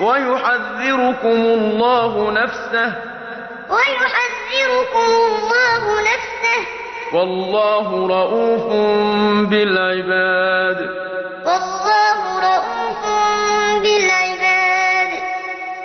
ويحذركم الله نفسه. ويحذركم الله نفسه. والله رءوف بالعباد. والله رؤوف بالعباد